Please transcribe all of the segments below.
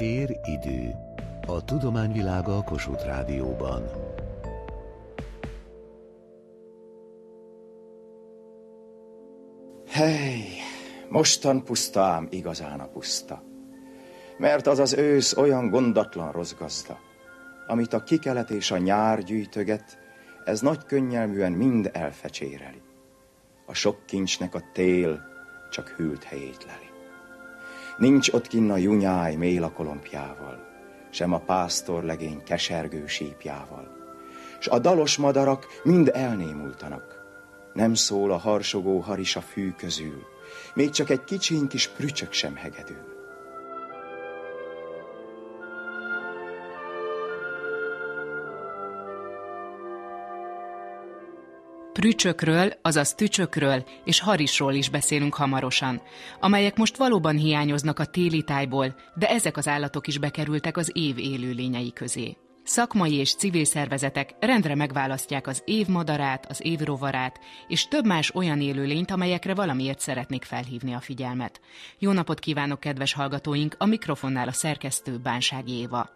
Tér-idő. A tudományvilága a Kossuth Rádióban. Hely, mostan puszta ám igazán a puszta. Mert az az ősz olyan gondatlan rossz gazda, amit a kikelet és a nyár gyűjtöget, ez nagy könnyelműen mind elfecséreli. A sok kincsnek a tél csak hűlt helyét leli. Nincs ott kinn a junyáj mélakolompjával, sem a pásztor legény kesergő sípjával, s a dalos madarak mind elnémultanak. Nem szól a harsogó haris a fű közül, még csak egy kicsiny kis prücsök sem hegedül. Prücsökről, azaz tücsökről és harisról is beszélünk hamarosan, amelyek most valóban hiányoznak a téli tájból, de ezek az állatok is bekerültek az év élőlényei közé. Szakmai és civil szervezetek rendre megválasztják az évmadarát, az évrovarát, és több más olyan élőlényt, amelyekre valamiért szeretnék felhívni a figyelmet. Jó napot kívánok, kedves hallgatóink! A mikrofonnál a szerkesztő Bánsági Éva.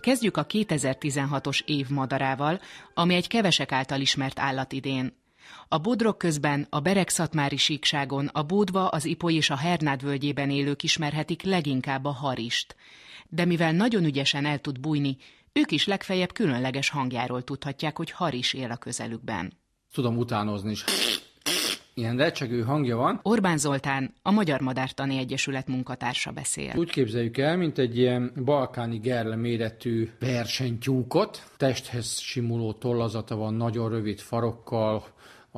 Kezdjük a 2016-os év madarával, ami egy kevesek által ismert állat idén. A bodrok közben a Bereg-Szatmári síkságon, a Bódva, az Ipoly és a Hernád völgyében élők ismerhetik leginkább a harist. De mivel nagyon ügyesen el tud bújni, ők is legfeljebb különleges hangjáról tudhatják, hogy haris él a közelükben. Tudom utánozni is. Ilyen recsegő hangja van. Orbán Zoltán, a Magyar Madártani Egyesület munkatársa beszél. Úgy képzeljük el, mint egy ilyen balkáni gerle méretű versenytyúkot. Testhez simuló tollazata van, nagyon rövid farokkal,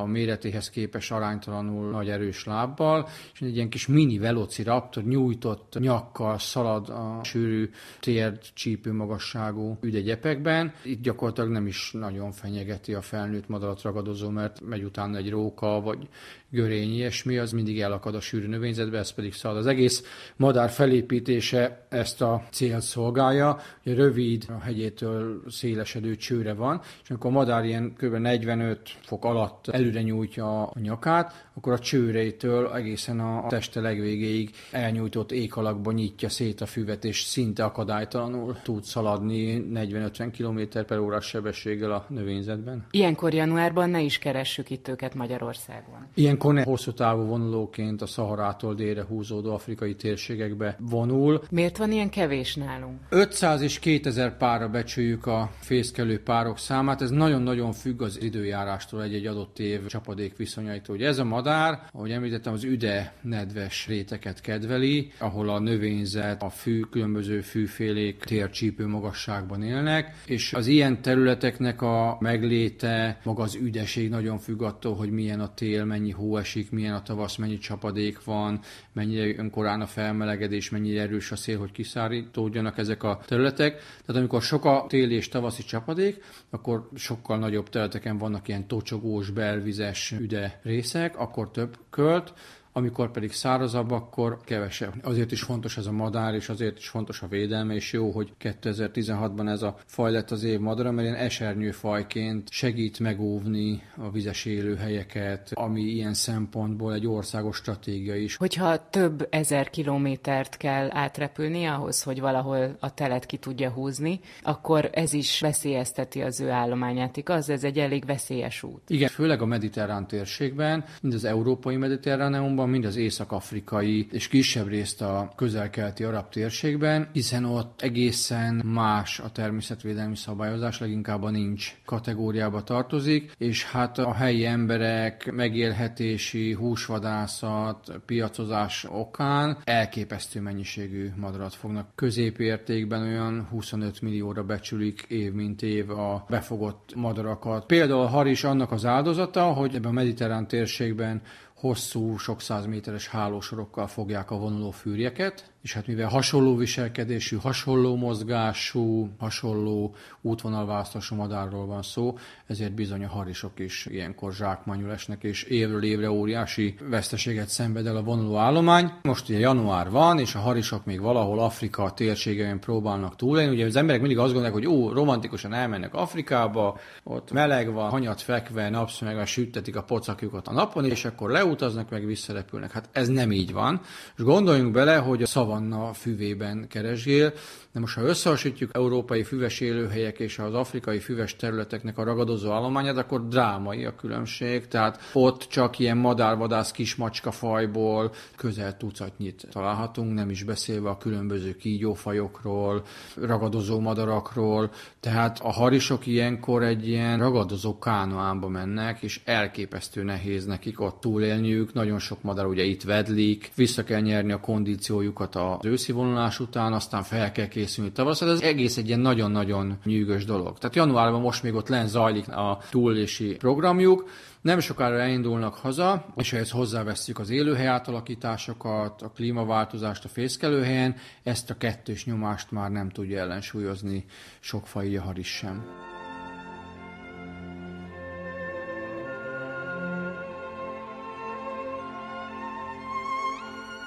a méretéhez képes aránytalanul nagy erős lábbal, és egy ilyen kis mini velociraptor nyújtott nyakkal szalad a sűrű térd csípő magasságú üdegyepekben. Itt gyakorlatilag nem is nagyon fenyegeti a felnőtt madarat ragadozó, mert megy utána egy róka, vagy görény, ilyesmi, az mindig elakad a sűrű növényzetbe, ez pedig szalad. Az egész madár felépítése ezt a célt szolgálja, hogy rövid, a hegyétől szélesedő csőre van, és amikor a madár ilyen kb. 45 fok alatt előre nyújtja a nyakát, akkor a csőreitől egészen a teste legvégéig elnyújtott ék alakba nyitja szét a füvet, és szinte akadálytalanul tud szaladni 40-50 km per órás sebességgel a növényzetben. Ilyenkor januárban ne is keressük itt őket Magyarországon. Ilyenkor ne hosszú távú vonulóként a Szaharától délre húzódó afrikai térségekbe vonul. Miért van ilyen kevés nálunk? 500 és 2000 párra becsüljük a fészkelő párok számát. Ez nagyon-nagyon függ az időjárástól egy-egy adott év csapadék viszonyaitól. Ugye ez a madár, ahogy említettem, az üde nedves réteket kedveli, ahol a növényzet, a fű, különböző fűfélék tércsípő magasságban élnek, és az ilyen területeknek a megléte, maga az üdeség nagyon függ attól, hogy milyen a tél, mennyi hó esik, milyen a tavasz, mennyi csapadék van, mennyire önkorán a felmelegedés, mennyire erős a szél, hogy kiszárítódjanak ezek a területek. Tehát amikor sok a téli és tavaszi csapadék, akkor sokkal nagyobb területeken vannak ilyen tocsogós, belvizes üde részek, akkor több költ, amikor pedig szárazabb, akkor kevesebb. Azért is fontos ez a madár, és azért is fontos a védelme, és jó, hogy 2016-ban ez a faj lett az év madara, mert ilyen esernyőfajként segít megóvni a vizes élőhelyeket, ami ilyen szempontból egy országos stratégia is. Hogyha több ezer kilométert kell átrepülni ahhoz, hogy valahol a telet ki tudja húzni, akkor ez is veszélyezteti az ő állományát. Igaz? Ez egy elég veszélyes út. Igen, főleg a mediterrán térségben, mind az európai mediterráneumban, mind az észak-afrikai és kisebb részt a közel-keleti arab térségben, hiszen ott egészen más a természetvédelmi szabályozás, leginkább a nincs kategóriába tartozik, és hát a helyi emberek megélhetési, húsvadászat, piacozás okán elképesztő mennyiségű madarat fognak. Középértékben olyan 25 millióra becsülik év mint év a befogott madarakat. Például haris annak az áldozata, hogy ebben a mediterrán térségben hosszú, sok száz méteres hálósorokkal fogják a vonuló fűrjeket, és hát mivel hasonló viselkedésű, hasonló mozgású, hasonló útvonalválasztású madárról van szó, ezért bizony a harisok is ilyenkor zsákmányul esnek, és évről évre óriási veszteséget szenved el a vonuló állomány. Most ugye január van, és a harisok még valahol Afrika térségében próbálnak túlélni. Ugye az emberek mindig azt gondolják, hogy ó, romantikusan elmennek Afrikába, ott meleg van, hanyat fekve, napszemegben süttetik a pocakjukat a napon, és akkor leül beutaznak, meg visszarepülnek. Hát ez nem így van. És gondoljunk bele, hogy a szavanna füvében keresgél, de most ha összehasonlítjuk európai füves élőhelyek és az afrikai füves területeknek a ragadozó állományát, akkor drámai a különbség. Tehát ott csak ilyen madárvadász kismacska fajból közel tucatnyit találhatunk, nem is beszélve a különböző kígyófajokról, ragadozó madarakról. Tehát a harisok ilyenkor egy ilyen ragadozó kánoánba mennek, és elképesztő nehéz nekik ott túlélniük. Nagyon sok madár ugye itt vedlik, vissza kell nyerni a kondíciójukat az őszi vonulás után, aztán fel kell készülni tavaszra. Ez egész egy ilyen nagyon-nagyon nyűgös dolog. Tehát januárban most még ott len zajlik a túlélési programjuk, nem sokára elindulnak haza, és ehhez hozzáveszünk az élőhely átalakításokat, a klímaváltozást a fészkelőhelyen, ezt a kettős nyomást már nem tudja ellensúlyozni sok fai haris sem.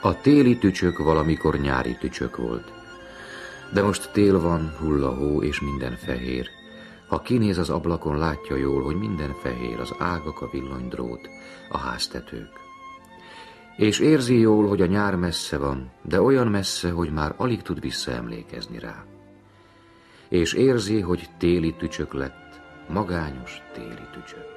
A téli tücsök valamikor nyári tücsök volt. De most tél van, hull a hó és minden fehér. Ha kinéz az ablakon, látja jól, hogy minden fehér, az ágak, a villanydrót, a háztetők. És érzi jól, hogy a nyár messze van, de olyan messze, hogy már alig tud visszaemlékezni rá. És érzi, hogy téli tücsök lett, magányos téli tücsök.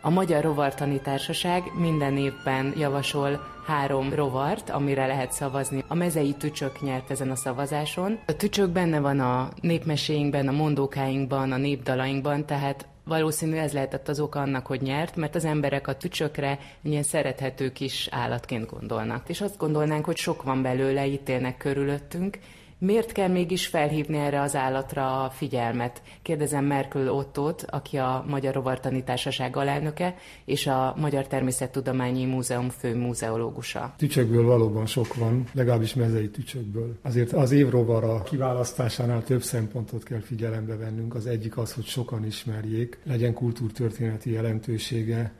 A Magyar Rovartani Társaság minden évben javasol három rovart, amire lehet szavazni. A mezei tücsök nyert ezen a szavazáson. A tücsök benne van a népmeséinkben, a mondókáinkban, a népdalainkban, tehát Valószínű ez lehetett az oka annak, hogy nyert, mert az emberek a tücsökre ilyen szerethető kis állatként gondolnak. És azt gondolnánk, hogy sok van belőle, itt élnek körülöttünk, Miért kell mégis felhívni erre az állatra a figyelmet? Kérdezem Merkel Ottót, aki a Magyar Rovartani Társaság alelnöke, és a Magyar Természettudományi Múzeum fő múzeológusa. Tücsökből valóban sok van, legalábbis mezei tücsökből. Azért az évrovara kiválasztásánál több szempontot kell figyelembe vennünk. Az egyik az, hogy sokan ismerjék, legyen kultúrtörténeti jelentősége,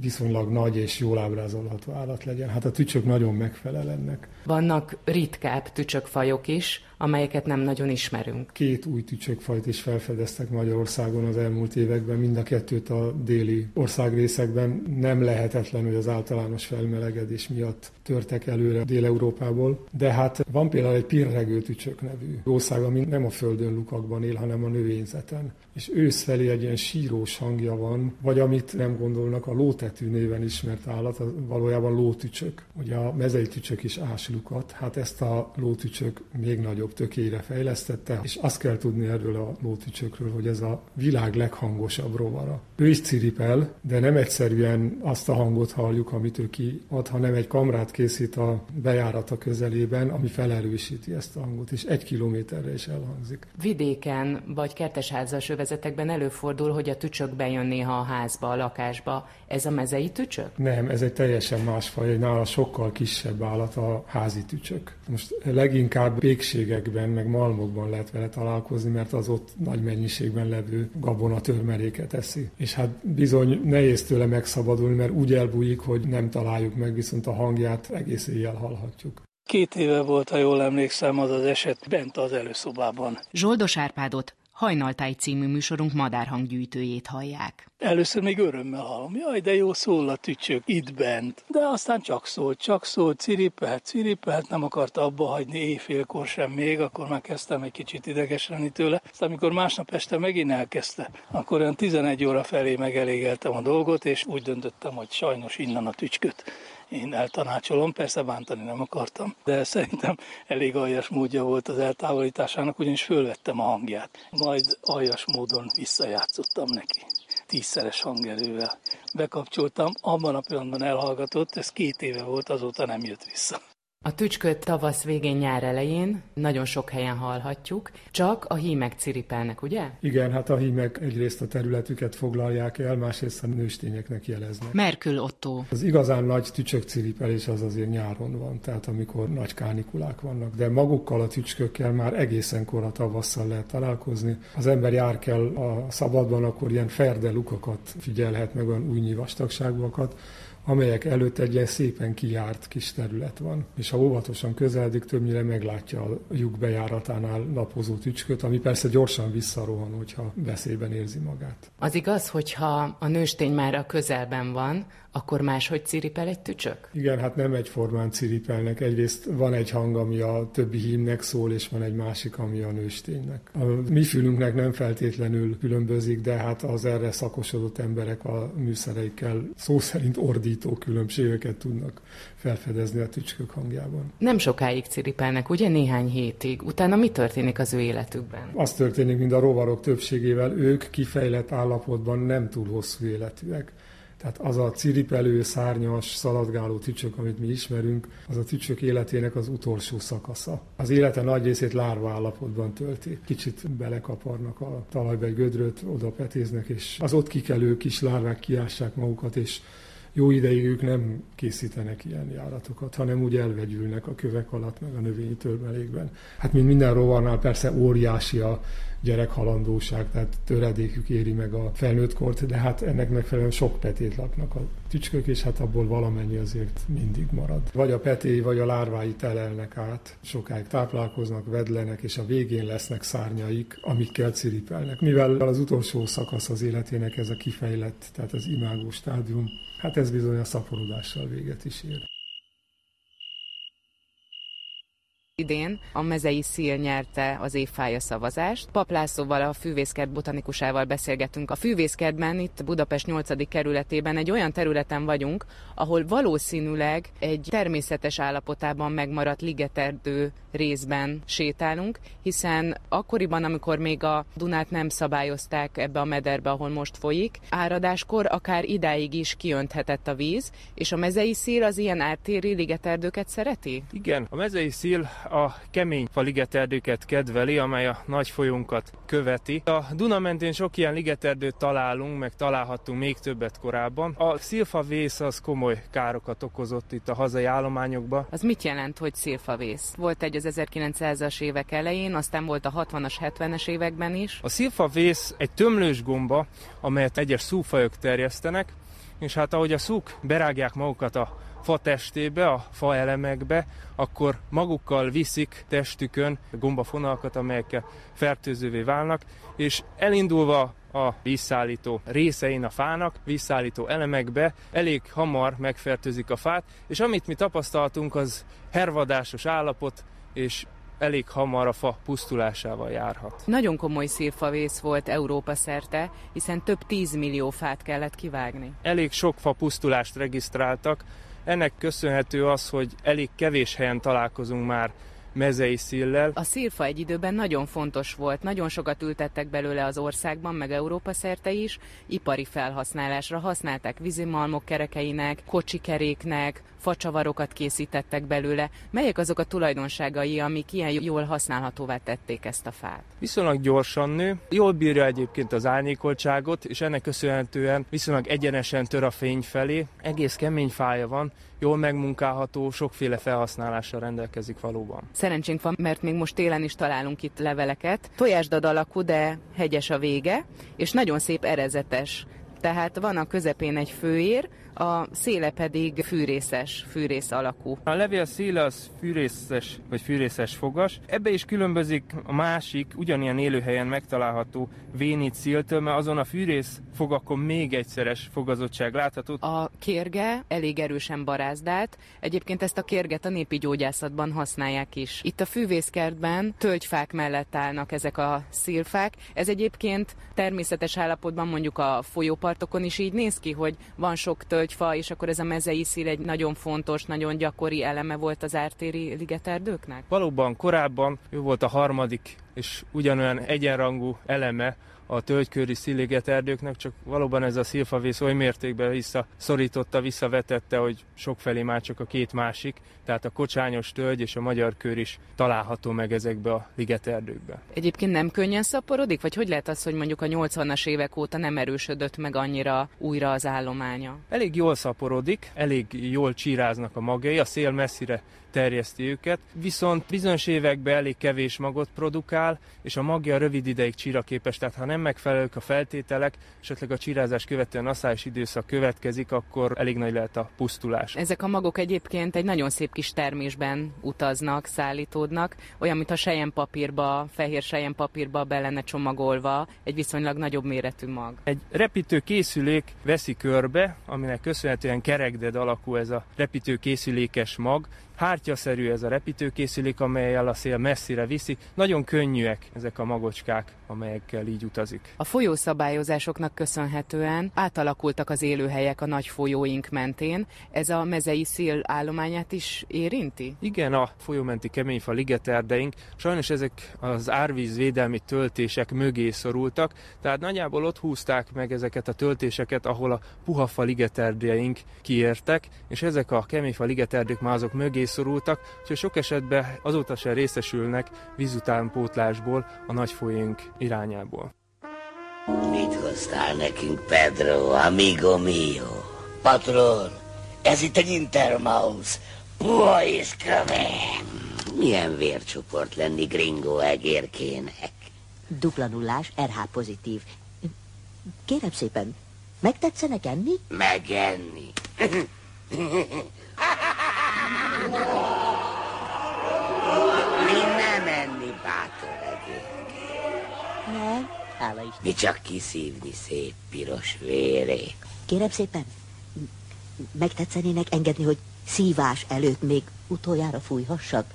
viszonylag nagy és jól ábrázolható állat legyen. Hát a tücsök nagyon megfelel ennek. Vannak ritkább tücsökfajok is, amelyeket nem nagyon ismerünk. Két új tücsökfajt is felfedeztek Magyarországon az elmúlt években, mind a kettőt a déli országrészekben. Nem lehetetlen, hogy az általános felmelegedés miatt törtek előre Dél-Európából, de hát van például egy pirregő tücsök nevű ország, ami nem a földön lukakban él, hanem a növényzeten. És őszfelé egy ilyen sírós hangja van, vagy amit nem gondolnak, a lótetű néven ismert állat, valójában lótücsök. Ugye a mezei tücsök is áslukat, hát ezt a lótücsök még nagyobb tökére fejlesztette, és azt kell tudni erről a lótücsökről, hogy ez a világ leghangosabb rovara. Ő is ciripel, de nem egyszerűen azt a hangot halljuk, amit ő kiad, hanem egy kamrát készít a bejárata közelében, ami felerősíti ezt a hangot, és egy kilométerre is elhangzik. Vidéken vagy kertesházas övezetekben előfordul, hogy a tücsök bejön néha a házba, a lakásba. Ez a mezei tücsök? Nem, ez egy teljesen más faj, egy nála sokkal kisebb állat a házi tücsök. Most leginkább pékségekben, meg malmokban lehet vele találkozni, mert az ott nagy mennyiségben levő gabona törmeléket eszi. És hát bizony nehéz tőle megszabadulni, mert úgy elbújik, hogy nem találjuk meg, viszont a hangját egész éjjel hallhatjuk. Két éve volt, ha jól emlékszem, az az eset bent az előszobában. Zsoldos Árpádot Hajnaltáj című műsorunk madárhanggyűjtőjét hallják. Először még örömmel hallom, jaj, de jó szól a tücsök itt bent. De aztán csak szólt, csak szólt, ciripelt, ciripelt, nem akarta abba hagyni éjfélkor sem még, akkor már kezdtem egy kicsit idegesülni tőle. Aztán amikor másnap este megint elkezdte, akkor olyan 11 óra felé megelégeltem a dolgot, és úgy döntöttem, hogy sajnos innen a tücsköt én eltanácsolom, persze bántani nem akartam, de szerintem elég aljas módja volt az eltávolításának, ugyanis fölvettem a hangját. Majd aljas módon visszajátszottam neki. Tízszeres hangerővel bekapcsoltam, abban a pillanatban elhallgatott, ez két éve volt, azóta nem jött vissza. A tücsköt tavasz végén, nyár elején nagyon sok helyen hallhatjuk, csak a hímek ciripelnek, ugye? Igen, hát a hímek egyrészt a területüket foglalják el, másrészt a nőstényeknek jeleznek. Merkül Otto. Az igazán nagy tücsök ciripelés az azért nyáron van, tehát amikor nagy kánikulák vannak, de magukkal a tücskökkel már egészen kora tavasszal lehet találkozni. Az ember jár kell a szabadban, akkor ilyen ferde lukakat figyelhet meg, olyan újnyi vastagságúakat, amelyek előtt egy ilyen szépen kijárt kis terület van. És ha óvatosan közeledik, többnyire meglátja a lyuk bejáratánál napozó tücsköt, ami persze gyorsan visszarohan, hogyha veszélyben érzi magát. Az igaz, hogyha a nőstény már a közelben van, akkor máshogy ciripel egy tücsök? Igen, hát nem egyformán ciripelnek. Egyrészt van egy hang, ami a többi hímnek szól, és van egy másik, ami a nősténynek. A mi fülünknek nem feltétlenül különbözik, de hát az erre szakosodott emberek a műszereikkel szó szerint ordító különbségeket tudnak felfedezni a tücskök hangjában. Nem sokáig ciripelnek, ugye néhány hétig. Utána mi történik az ő életükben? Az történik, mint a rovarok többségével, ők kifejlett állapotban nem túl hosszú életűek. Tehát az a ciripelő, szárnyas, szaladgáló tücsök, amit mi ismerünk, az a tücsök életének az utolsó szakasza. Az élete nagy részét lárva állapotban tölti. Kicsit belekaparnak a talajba egy gödröt, oda petéznek, és az ott kikelő kis lárvák kiássák magukat, és jó ideig ők nem készítenek ilyen járatokat, hanem úgy elvegyülnek a kövek alatt, meg a növényi törmelékben. Hát mint minden rovarnál persze óriási a gyerekhalandóság, tehát töredékük éri meg a felnőtt kort, de hát ennek megfelelően sok petét laknak a tücskök, és hát abból valamennyi azért mindig marad. Vagy a peté, vagy a lárvái telelnek át, sokáig táplálkoznak, vedlenek, és a végén lesznek szárnyaik, amikkel ciripelnek. Mivel az utolsó szakasz az életének ez a kifejlett, tehát az imágó stádium, hát ez bizony a szaporodással véget is ér. Idén a mezei szíl nyerte az évfája szavazást. Paplászóval, a fűvészkert botanikusával beszélgetünk. A fűvészkertben, itt Budapest 8. kerületében egy olyan területen vagyunk, ahol valószínűleg egy természetes állapotában megmaradt ligeterdő részben sétálunk, hiszen akkoriban, amikor még a Dunát nem szabályozták ebbe a mederbe, ahol most folyik, áradáskor akár idáig is kiönthetett a víz, és a mezei szíl az ilyen ártéri ligeterdőket szereti? Igen, a mezei szíl a kemény fa ligeterdőket kedveli, amely a nagy folyónkat követi. A Duna mentén sok ilyen ligeterdőt találunk, meg találhattunk még többet korábban. A szilfavész az komoly károkat okozott itt a hazai állományokban. Az mit jelent, hogy szilfavész? Volt egy az 1900-as évek elején, aztán volt a 60-as, 70-es években is. A szilfavész egy tömlős gomba, amelyet egyes szúfajok terjesztenek, és hát ahogy a szúk berágják magukat a fa testébe, a fa elemekbe, akkor magukkal viszik testükön gombafonalakat, amelyek fertőzővé válnak, és elindulva a vízszállító részein a fának, vízszállító elemekbe elég hamar megfertőzik a fát, és amit mi tapasztaltunk, az hervadásos állapot, és elég hamar a fa pusztulásával járhat. Nagyon komoly szírfavész volt Európa szerte, hiszen több tízmillió fát kellett kivágni. Elég sok fa pusztulást regisztráltak, ennek köszönhető az, hogy elég kevés helyen találkozunk már mezei szillel. A szírfa egy időben nagyon fontos volt, nagyon sokat ültettek belőle az országban, meg Európa szerte is, ipari felhasználásra használták vízimalmok kerekeinek, kocsikeréknek, facsavarokat készítettek belőle. Melyek azok a tulajdonságai, amik ilyen jól használhatóvá tették ezt a fát? Viszonylag gyorsan nő, jól bírja egyébként az árnyékoltságot, és ennek köszönhetően viszonylag egyenesen tör a fény felé. Egész kemény fája van, jól megmunkálható, sokféle felhasználással rendelkezik valóban. Szerencsénk van, mert még most télen is találunk itt leveleket. Tojásdad alakú, de hegyes a vége, és nagyon szép erezetes. Tehát van a közepén egy főér, a széle pedig fűrészes, fűrész alakú. A levél széle az fűrészes vagy fűrészes fogas. Ebbe is különbözik a másik, ugyanilyen élőhelyen megtalálható vénit szíltől, mert azon a fűrész fogakon még egyszeres fogazottság látható. A kérge elég erősen barázdált, egyébként ezt a kérget a népi gyógyászatban használják is. Itt a fűvészkertben tölgyfák mellett állnak ezek a szilfák. Ez egyébként természetes állapotban mondjuk a folyópartokon is így néz ki, hogy van sok tölgy tölgyfa, és akkor ez a mezei szír egy nagyon fontos, nagyon gyakori eleme volt az ártéri ligeterdőknek? Valóban korábban ő volt a harmadik és ugyanolyan egyenrangú eleme a tölgyköri sziliget erdőknek, csak valóban ez a szilfavész oly mértékben visszaszorította, visszavetette, hogy sokfelé már csak a két másik, tehát a kocsányos tölgy és a magyar kör is található meg ezekbe a ligeterdőkbe. Egyébként nem könnyen szaporodik, vagy hogy lehet az, hogy mondjuk a 80-as évek óta nem erősödött meg annyira újra az állománya? Elég jól szaporodik, elég jól csíráznak a magjai, a szél messzire terjeszti őket, viszont bizonyos években elég kevés magot produkál, és a magja rövid ideig csíra képes, tehát ha nem megfelelők a feltételek, esetleg a csirázás követően asszályos időszak következik, akkor elég nagy lehet a pusztulás. Ezek a magok egyébként egy nagyon szép kis termésben utaznak, szállítódnak, olyan, mint a sejen papírba, fehér sejen papírba be lenne csomagolva egy viszonylag nagyobb méretű mag. Egy repítő készülék veszi körbe, aminek köszönhetően kerekded alakú ez a repítő készülékes mag, hártyaszerű ez a repítőkészülék, amelyel a szél messzire viszi. Nagyon könnyűek ezek a magocskák, amelyekkel így utazik. A folyószabályozásoknak köszönhetően átalakultak az élőhelyek a nagy folyóink mentén. Ez a mezei szél állományát is érinti? Igen, a folyómenti keményfa ligeterdeink sajnos ezek az árvízvédelmi töltések mögé szorultak, tehát nagyjából ott húzták meg ezeket a töltéseket, ahol a puhafa ligeterdeink kiértek, és ezek a keményfa ligeterdék már azok mögé szorultak, úgyhogy sok esetben azóta sem részesülnek vízutánpótlásból a nagy folyónk irányából. Mit hoztál nekünk, Pedro, amigo mio? Patron, ez itt egy Intermouse. Puha és kövér. Milyen vércsoport lenni gringo egérkének? Dupla nullás, RH pozitív. Kérem szépen, megtetszenek enni? Megenni. Mi nem enni, bátor egérke. Nem, hála is. Mi csak kiszívni szép piros vérét. Kérem szépen, megtetszenének engedni, hogy szívás előtt még utoljára fújhassak?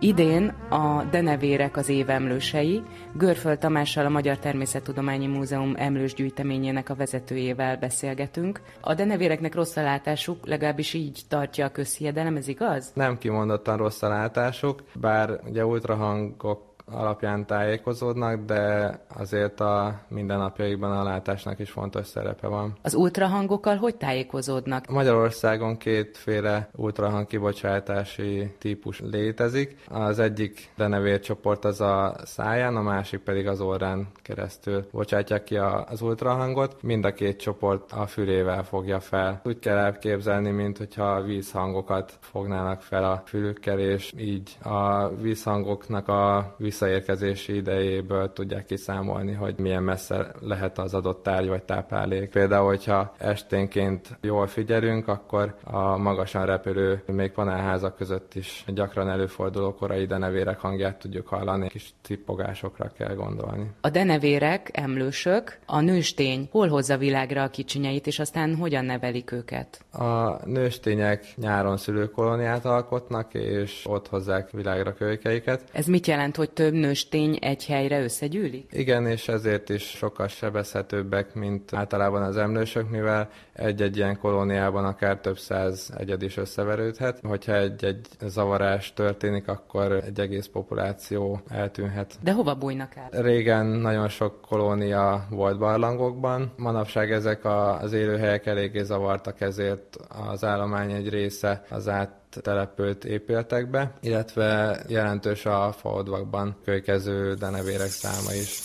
Idén a denevérek az évemlősei. Görföld Tamással a Magyar Természettudományi Múzeum emlős gyűjteményének a vezetőjével beszélgetünk. A denevéreknek rossz a látásuk, legalábbis így tartja a közhiedelem, ez igaz? Nem kimondottan rossz a látásuk, bár ugye ultrahangok alapján tájékozódnak, de azért a mindennapjaikban a látásnak is fontos szerepe van. Az ultrahangokkal hogy tájékozódnak? Magyarországon kétféle ultrahang kibocsátási típus létezik. Az egyik denevércsoport az a száján, a másik pedig az orrán keresztül bocsátják ki az ultrahangot. Mind a két csoport a fülével fogja fel. Úgy kell elképzelni, mint hogyha vízhangokat fognának fel a fülükkel, és így a vízhangoknak a víz visszaérkezési idejéből tudják kiszámolni, hogy milyen messze lehet az adott tárgy vagy táplálék. Például, hogyha esténként jól figyelünk, akkor a magasan repülő, még panelházak között is gyakran előforduló korai denevérek hangját tudjuk hallani, kis tippogásokra kell gondolni. A denevérek, emlősök, a nőstény hol hozza világra a kicsinyeit, és aztán hogyan nevelik őket? A nőstények nyáron szülőkolóniát alkotnak, és ott hozzák világra kölykeiket. Ez mit jelent, hogy több több nőstény egy helyre összegyűlik? Igen, és ezért is sokkal sebezhetőbbek, mint általában az emlősök, mivel egy-egy ilyen kolóniában akár több száz egyed is összeverődhet. Hogyha egy-egy zavarás történik, akkor egy egész populáció eltűnhet. De hova bújnak el? Régen nagyon sok kolónia volt barlangokban, manapság ezek az élőhelyek eléggé zavartak, ezért az állomány egy része az át települt épületekbe, illetve jelentős a faodvakban kölykező denevérek száma is.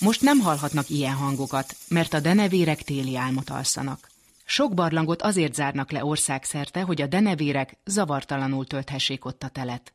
Most nem hallhatnak ilyen hangokat, mert a denevérek téli álmot alszanak. Sok barlangot azért zárnak le országszerte, hogy a denevérek zavartalanul tölthessék ott a telet.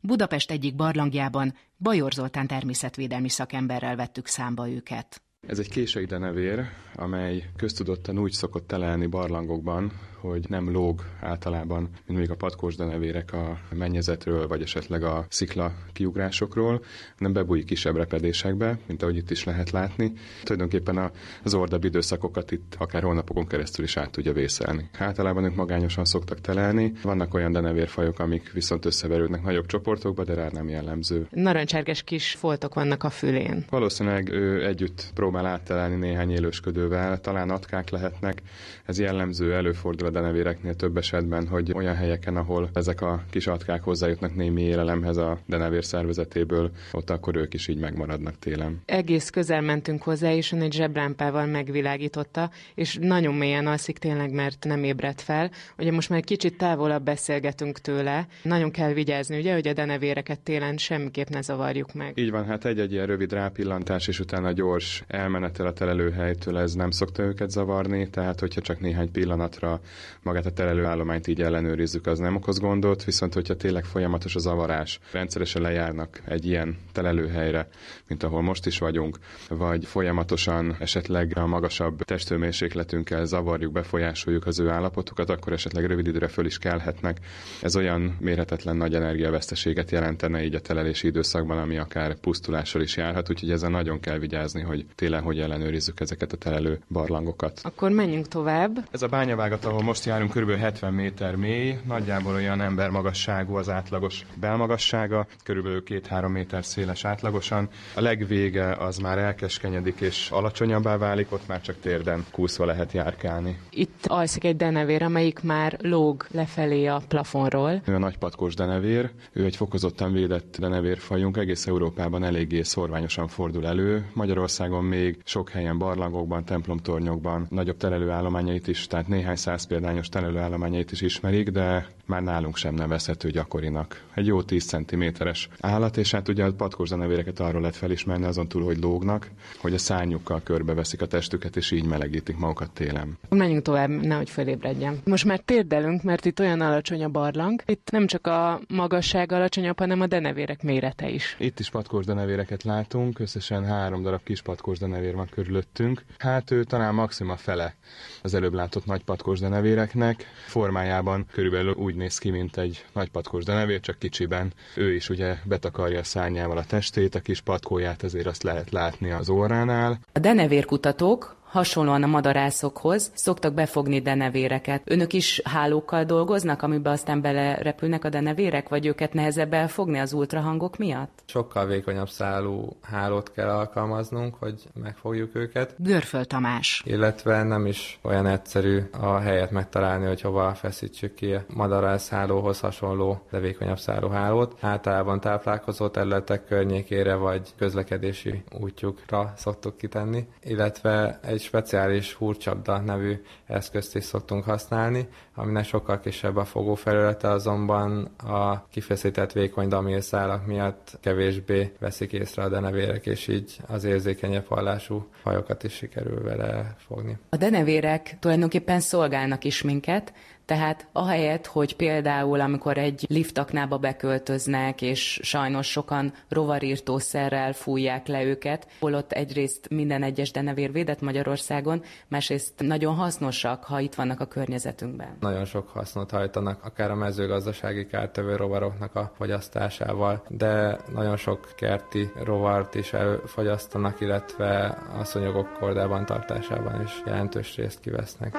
Budapest egyik barlangjában Bajor Zoltán természetvédelmi szakemberrel vettük számba őket. Ez egy késői denevér, amely köztudottan úgy szokott telelni barlangokban, hogy nem lóg általában, mint még a patkós denevérek a mennyezetről, vagy esetleg a szikla kiugrásokról, nem bebújik kisebb repedésekbe, mint ahogy itt is lehet látni. Tulajdonképpen az ordabb időszakokat itt akár hónapokon keresztül is át tudja vészelni. Általában ők magányosan szoktak telelni. Vannak olyan denevérfajok, amik viszont összeverődnek nagyobb csoportokba, de rá nem jellemző. Narancsárges kis foltok vannak a fülén. Valószínűleg ő együtt próbál áttelelni néhány élősködővel, talán atkák lehetnek. Ez jellemző, előfordul denevéreknél több esetben, hogy olyan helyeken, ahol ezek a kis atkák hozzájutnak némi élelemhez a denevér szervezetéből, ott akkor ők is így megmaradnak télen. Egész közel mentünk hozzá, és ön egy zsebrámpával megvilágította, és nagyon mélyen alszik tényleg, mert nem ébredt fel. Ugye most már kicsit távolabb beszélgetünk tőle. Nagyon kell vigyázni, ugye, hogy a denevéreket télen semmiképp ne zavarjuk meg. Így van, hát egy-egy ilyen rövid rápillantás, és utána gyors elmenetel a telelőhelytől ez nem szokta őket zavarni, tehát hogyha csak néhány pillanatra magát a telelőállományt így ellenőrizzük, az nem okoz gondot, viszont hogyha tényleg folyamatos a zavarás, rendszeresen lejárnak egy ilyen telelőhelyre, mint ahol most is vagyunk, vagy folyamatosan esetleg a magasabb testőmérsékletünkkel zavarjuk, befolyásoljuk az ő állapotukat, akkor esetleg rövid időre föl is kelhetnek. Ez olyan mérhetetlen nagy energiaveszteséget jelentene így a telelési időszakban, ami akár pusztulással is járhat, úgyhogy ezen nagyon kell vigyázni, hogy tényleg hogy ellenőrizzük ezeket a telelő barlangokat. Akkor menjünk tovább. Ez a bányavágat, ahol most járunk, kb. 70 méter mély, nagyjából olyan ember magasságú az átlagos belmagassága, kb. 2-3 méter széles átlagosan. A legvége az már elkeskenyedik és alacsonyabbá válik, ott már csak térden kúszva lehet járkálni. Itt alszik egy denevér, amelyik már lóg lefelé a plafonról. Ő a nagypatkós denevér, ő egy fokozottan védett denevérfajunk, egész Európában eléggé szorványosan fordul elő. Magyarországon még sok helyen barlangokban, templomtornyokban nagyobb telelőállományait is, tehát néhány száz példányos telelőállományait is ismerik, de már nálunk sem nevezhető gyakorinak. Egy jó 10 cm-es állat, és hát ugye a patkós denevéreket arról lehet felismerni azon túl, hogy lógnak, hogy a szárnyukkal körbeveszik a testüket, és így melegítik magukat télen. Menjünk tovább, nehogy fölébredjem. Most már térdelünk, mert itt olyan alacsony a barlang. Itt nem csak a magasság alacsonyabb, hanem a denevérek mérete is. Itt is patkós denevéreket látunk, összesen három darab kis patkós denevér van körülöttünk. Hát ő talán maxima fele az előbb látott nagy patkós denevéreknek. Formájában körülbelül úgy néz ki, mint egy nagy patkós denevér, csak kicsiben. Ő is ugye betakarja a szárnyával a testét, a kis patkóját ezért azt lehet látni az óránál. A denevérkutatók hasonlóan a madarászokhoz szoktak befogni denevéreket. Önök is hálókkal dolgoznak, amiben aztán belerepülnek a denevérek, vagy őket nehezebb elfogni az ultrahangok miatt? Sokkal vékonyabb szálú hálót kell alkalmaznunk, hogy megfogjuk őket. Görföl Tamás. Illetve nem is olyan egyszerű a helyet megtalálni, hogy hova feszítsük ki a madarász hálóhoz hasonló, de vékonyabb szálú hálót. Általában táplálkozó területek környékére vagy közlekedési útjukra szoktuk kitenni, illetve egy egy speciális húrcsapda nevű eszközt is szoktunk használni, aminek sokkal kisebb a fogófelülete, azonban a kifeszített vékony damélszálak miatt kevésbé veszik észre a denevérek, és így az érzékenyebb hallású fajokat is sikerül vele fogni. A denevérek tulajdonképpen szolgálnak is minket, tehát ahelyett, hogy például amikor egy liftaknába beköltöznek, és sajnos sokan rovarírtószerrel fújják le őket, holott egyrészt minden egyes denevér védett Magyarországon, másrészt nagyon hasznosak, ha itt vannak a környezetünkben. Nagyon sok hasznot hajtanak, akár a mezőgazdasági kártevő rovaroknak a fogyasztásával, de nagyon sok kerti rovart is elfogyasztanak, illetve a szonyogok kordában tartásában is jelentős részt kivesznek.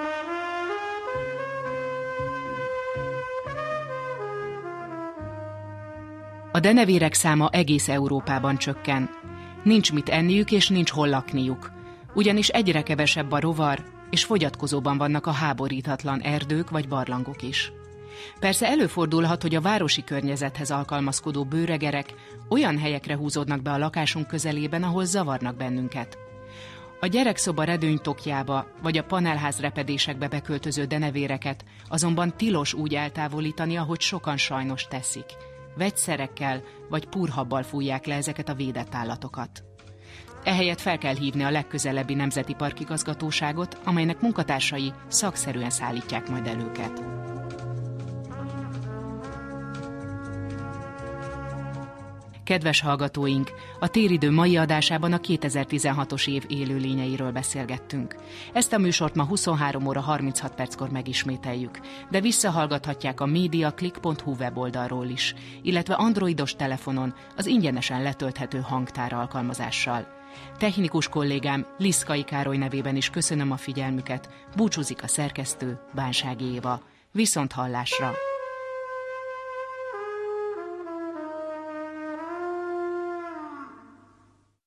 A denevérek száma egész Európában csökken. Nincs mit enniük és nincs hol lakniuk. Ugyanis egyre kevesebb a rovar, és fogyatkozóban vannak a háborítatlan erdők vagy barlangok is. Persze előfordulhat, hogy a városi környezethez alkalmazkodó bőregerek olyan helyekre húzódnak be a lakásunk közelében, ahol zavarnak bennünket. A gyerekszoba redőnytokjába vagy a panelház repedésekbe beköltöző denevéreket azonban tilos úgy eltávolítani, ahogy sokan sajnos teszik – vegyszerekkel vagy purhabbal fújják le ezeket a védett állatokat. Ehelyett fel kell hívni a legközelebbi nemzeti parkigazgatóságot, amelynek munkatársai szakszerűen szállítják majd el őket. Kedves hallgatóink, a téridő mai adásában a 2016-os év élőlényeiről beszélgettünk. Ezt a műsort ma 23 óra 36 perckor megismételjük, de visszahallgathatják a mediaclick.hu weboldalról is, illetve androidos telefonon az ingyenesen letölthető hangtár alkalmazással. Technikus kollégám Liszkai Károly nevében is köszönöm a figyelmüket, búcsúzik a szerkesztő Bánsági Éva. Viszont hallásra!